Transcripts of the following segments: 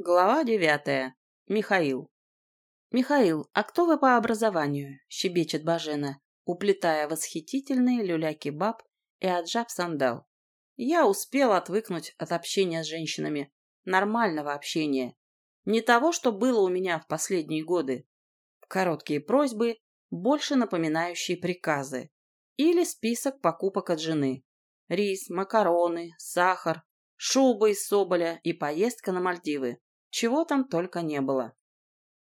Глава девятая. Михаил. «Михаил, а кто вы по образованию?» – щебечет Бажена, уплетая восхитительные люля-кебаб и аджаб-сандал. Я успел отвыкнуть от общения с женщинами. Нормального общения. Не того, что было у меня в последние годы. Короткие просьбы, больше напоминающие приказы. Или список покупок от жены. Рис, макароны, сахар, шуба из соболя и поездка на Мальдивы. Чего там только не было.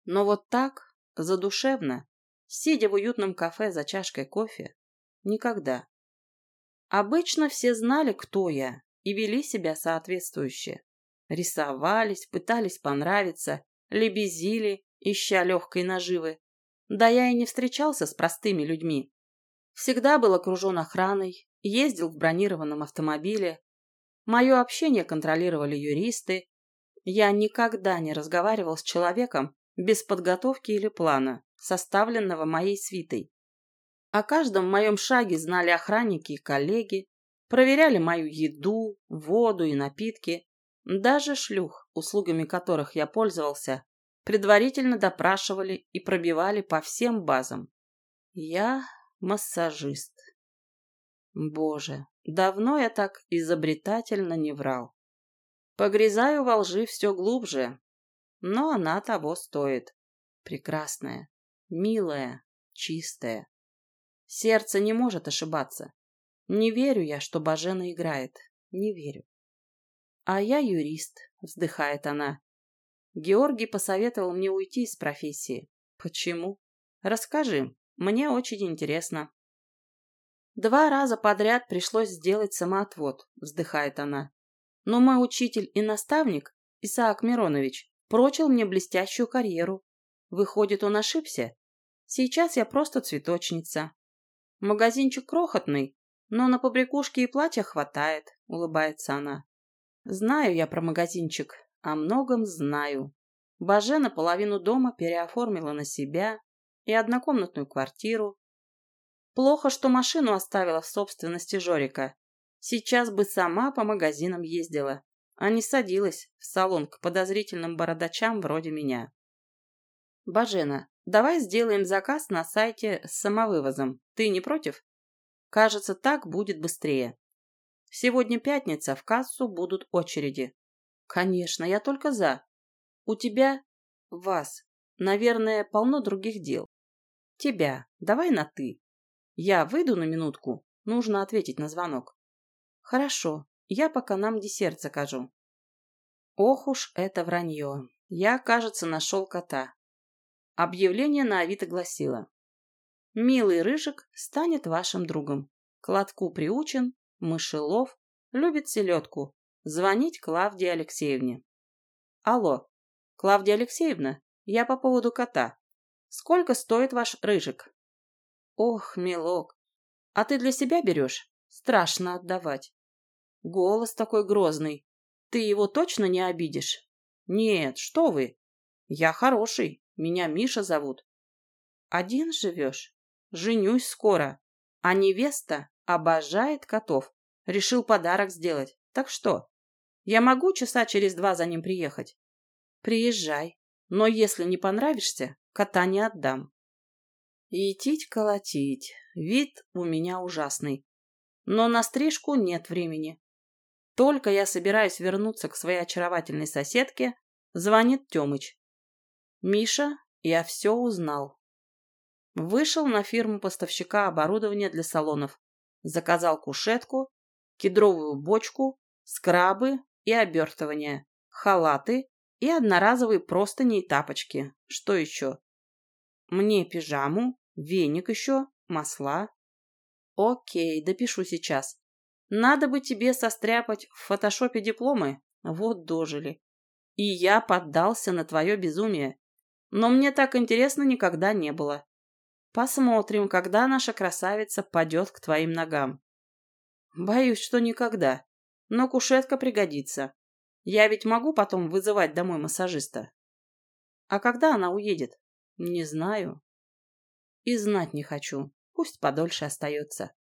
Но вот так, задушевно, сидя в уютном кафе за чашкой кофе, никогда. Обычно все знали, кто я, и вели себя соответствующе. Рисовались, пытались понравиться, лебезили, ища легкой наживы. Да я и не встречался с простыми людьми. Всегда был окружен охраной, ездил в бронированном автомобиле. Мое общение контролировали юристы, я никогда не разговаривал с человеком без подготовки или плана, составленного моей свитой. О каждом моем шаге знали охранники и коллеги, проверяли мою еду, воду и напитки. Даже шлюх, услугами которых я пользовался, предварительно допрашивали и пробивали по всем базам. Я массажист. Боже, давно я так изобретательно не врал. Погрязаю во лжи все глубже, но она того стоит. Прекрасная, милая, чистая. Сердце не может ошибаться. Не верю я, что Бажена играет. Не верю. А я юрист, вздыхает она. Георгий посоветовал мне уйти из профессии. Почему? Расскажи, мне очень интересно. Два раза подряд пришлось сделать самоотвод, вздыхает она. Но мой учитель и наставник, Исаак Миронович, прочил мне блестящую карьеру. Выходит, он ошибся? Сейчас я просто цветочница. Магазинчик крохотный, но на побрякушки и платья хватает, улыбается она. Знаю я про магазинчик, о многом знаю. Бажена половину дома переоформила на себя и однокомнатную квартиру. Плохо, что машину оставила в собственности Жорика. Сейчас бы сама по магазинам ездила, а не садилась в салон к подозрительным бородачам вроде меня. Бажена, давай сделаем заказ на сайте с самовывозом. Ты не против? Кажется, так будет быстрее. Сегодня пятница, в кассу будут очереди. Конечно, я только за. У тебя, вас, наверное, полно других дел. Тебя, давай на «ты». Я выйду на минутку, нужно ответить на звонок. Хорошо, я пока нам десерт закажу. Ох уж это вранье. Я, кажется, нашел кота. Объявление на Авито гласило. Милый Рыжик станет вашим другом. Кладку приучен, мышелов, любит селедку. Звонить Клавдии Алексеевне. Алло, Клавдия Алексеевна, я по поводу кота. Сколько стоит ваш Рыжик? Ох, милок, а ты для себя берешь? Страшно отдавать. Голос такой грозный. Ты его точно не обидишь? Нет, что вы. Я хороший. Меня Миша зовут. Один живешь? Женюсь скоро. А невеста обожает котов. Решил подарок сделать. Так что? Я могу часа через два за ним приехать? Приезжай. Но если не понравишься, кота не отдам. Идтить-колотить. Вид у меня ужасный. Но на стрижку нет времени. Только я собираюсь вернуться к своей очаровательной соседке, звонит Тёмыч. «Миша, я все узнал». Вышел на фирму поставщика оборудования для салонов. Заказал кушетку, кедровую бочку, скрабы и обертывание, халаты и одноразовые простыни и тапочки. Что еще? Мне пижаму, веник еще, масла. Окей, допишу сейчас. Надо бы тебе состряпать в фотошопе дипломы. Вот дожили. И я поддался на твое безумие. Но мне так интересно никогда не было. Посмотрим, когда наша красавица падет к твоим ногам. Боюсь, что никогда. Но кушетка пригодится. Я ведь могу потом вызывать домой массажиста. А когда она уедет? Не знаю. И знать не хочу. Пусть подольше остается.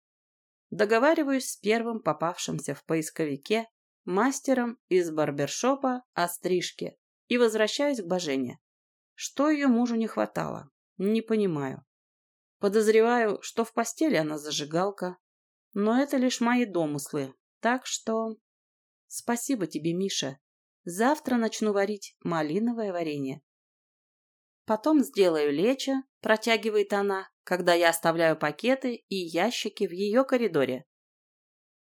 Договариваюсь с первым попавшимся в поисковике мастером из барбершопа о стрижке и возвращаюсь к Божене. Что ее мужу не хватало? Не понимаю. Подозреваю, что в постели она зажигалка. Но это лишь мои домыслы. Так что... Спасибо тебе, Миша. Завтра начну варить малиновое варенье. Потом сделаю лечо, протягивает она, когда я оставляю пакеты и ящики в ее коридоре.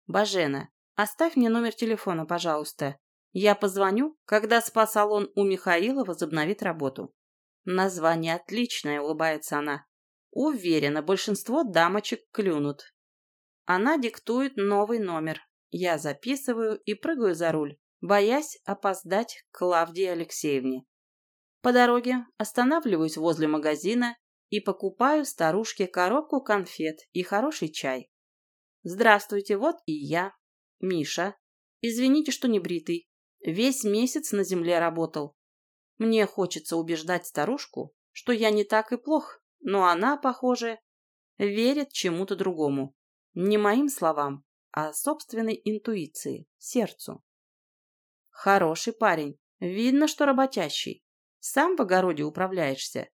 Бажена, оставь мне номер телефона, пожалуйста. Я позвоню, когда спа-салон у Михаила возобновит работу. Название отличное, улыбается она. Уверена, большинство дамочек клюнут. Она диктует новый номер. Я записываю и прыгаю за руль, боясь опоздать к Клавдии Алексеевне. По дороге останавливаюсь возле магазина и покупаю старушке коробку конфет и хороший чай. Здравствуйте, вот и я, Миша. Извините, что не бритый. Весь месяц на земле работал. Мне хочется убеждать старушку, что я не так и плох, но она, похоже, верит чему-то другому. Не моим словам, а собственной интуиции, сердцу. Хороший парень, видно, что работящий. Сам в огороде управляешься.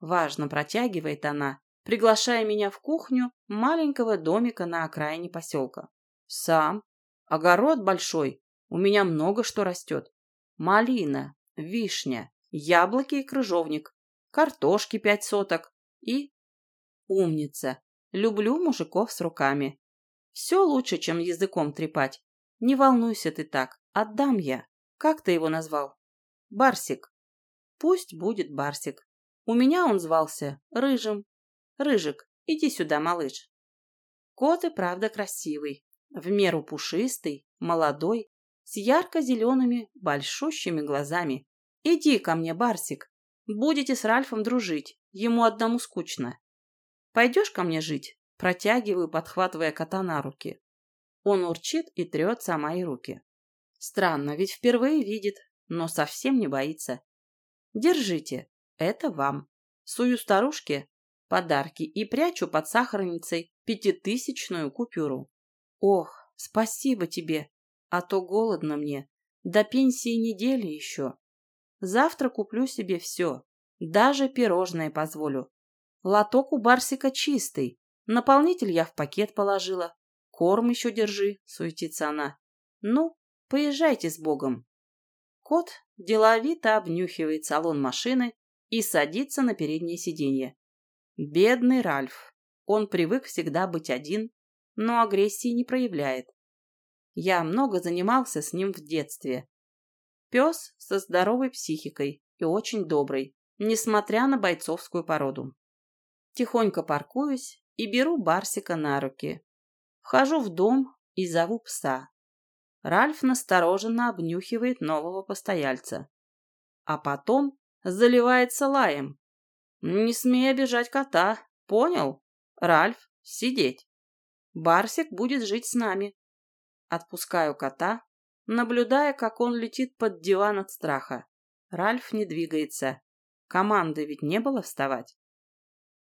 Важно протягивает она, приглашая меня в кухню маленького домика на окраине поселка. Сам. Огород большой, у меня много что растет. Малина, вишня, яблоки и крыжовник, картошки пять соток и... Умница. Люблю мужиков с руками. Все лучше, чем языком трепать. Не волнуйся ты так, отдам я. Как ты его назвал? Барсик. Пусть будет Барсик. У меня он звался Рыжим. Рыжик, иди сюда, малыш. Кот и правда красивый, в меру пушистый, молодой, с ярко-зелеными большущими глазами. Иди ко мне, Барсик. Будете с Ральфом дружить, ему одному скучно. Пойдешь ко мне жить? Протягиваю, подхватывая кота на руки. Он урчит и трется о мои руки. Странно, ведь впервые видит, но совсем не боится. Держите, это вам. Сую старушке подарки и прячу под сахарницей пятитысячную купюру. Ох, спасибо тебе, а то голодно мне. До пенсии недели еще. Завтра куплю себе все, даже пирожное позволю. Лоток у Барсика чистый, наполнитель я в пакет положила. Корм еще держи, суетится она. Ну, поезжайте с Богом. Кот деловито обнюхивает салон машины и садится на переднее сиденье. Бедный Ральф. Он привык всегда быть один, но агрессии не проявляет. Я много занимался с ним в детстве. Пес со здоровой психикой и очень добрый, несмотря на бойцовскую породу. Тихонько паркуюсь и беру Барсика на руки. Вхожу в дом и зову пса. Ральф настороженно обнюхивает нового постояльца. А потом заливается лаем. «Не смей обижать кота, понял? Ральф, сидеть. Барсик будет жить с нами». Отпускаю кота, наблюдая, как он летит под диван от страха. Ральф не двигается. Команды ведь не было вставать.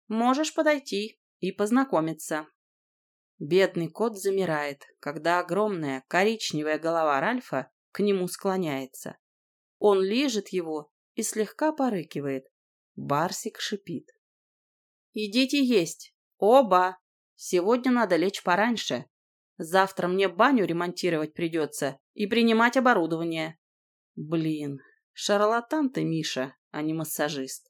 «Можешь подойти и познакомиться», Бедный кот замирает, когда огромная коричневая голова Ральфа к нему склоняется. Он лижет его и слегка порыкивает. Барсик шипит. «Идите есть! Оба! Сегодня надо лечь пораньше. Завтра мне баню ремонтировать придется и принимать оборудование. Блин, шарлатан ты, Миша, а не массажист.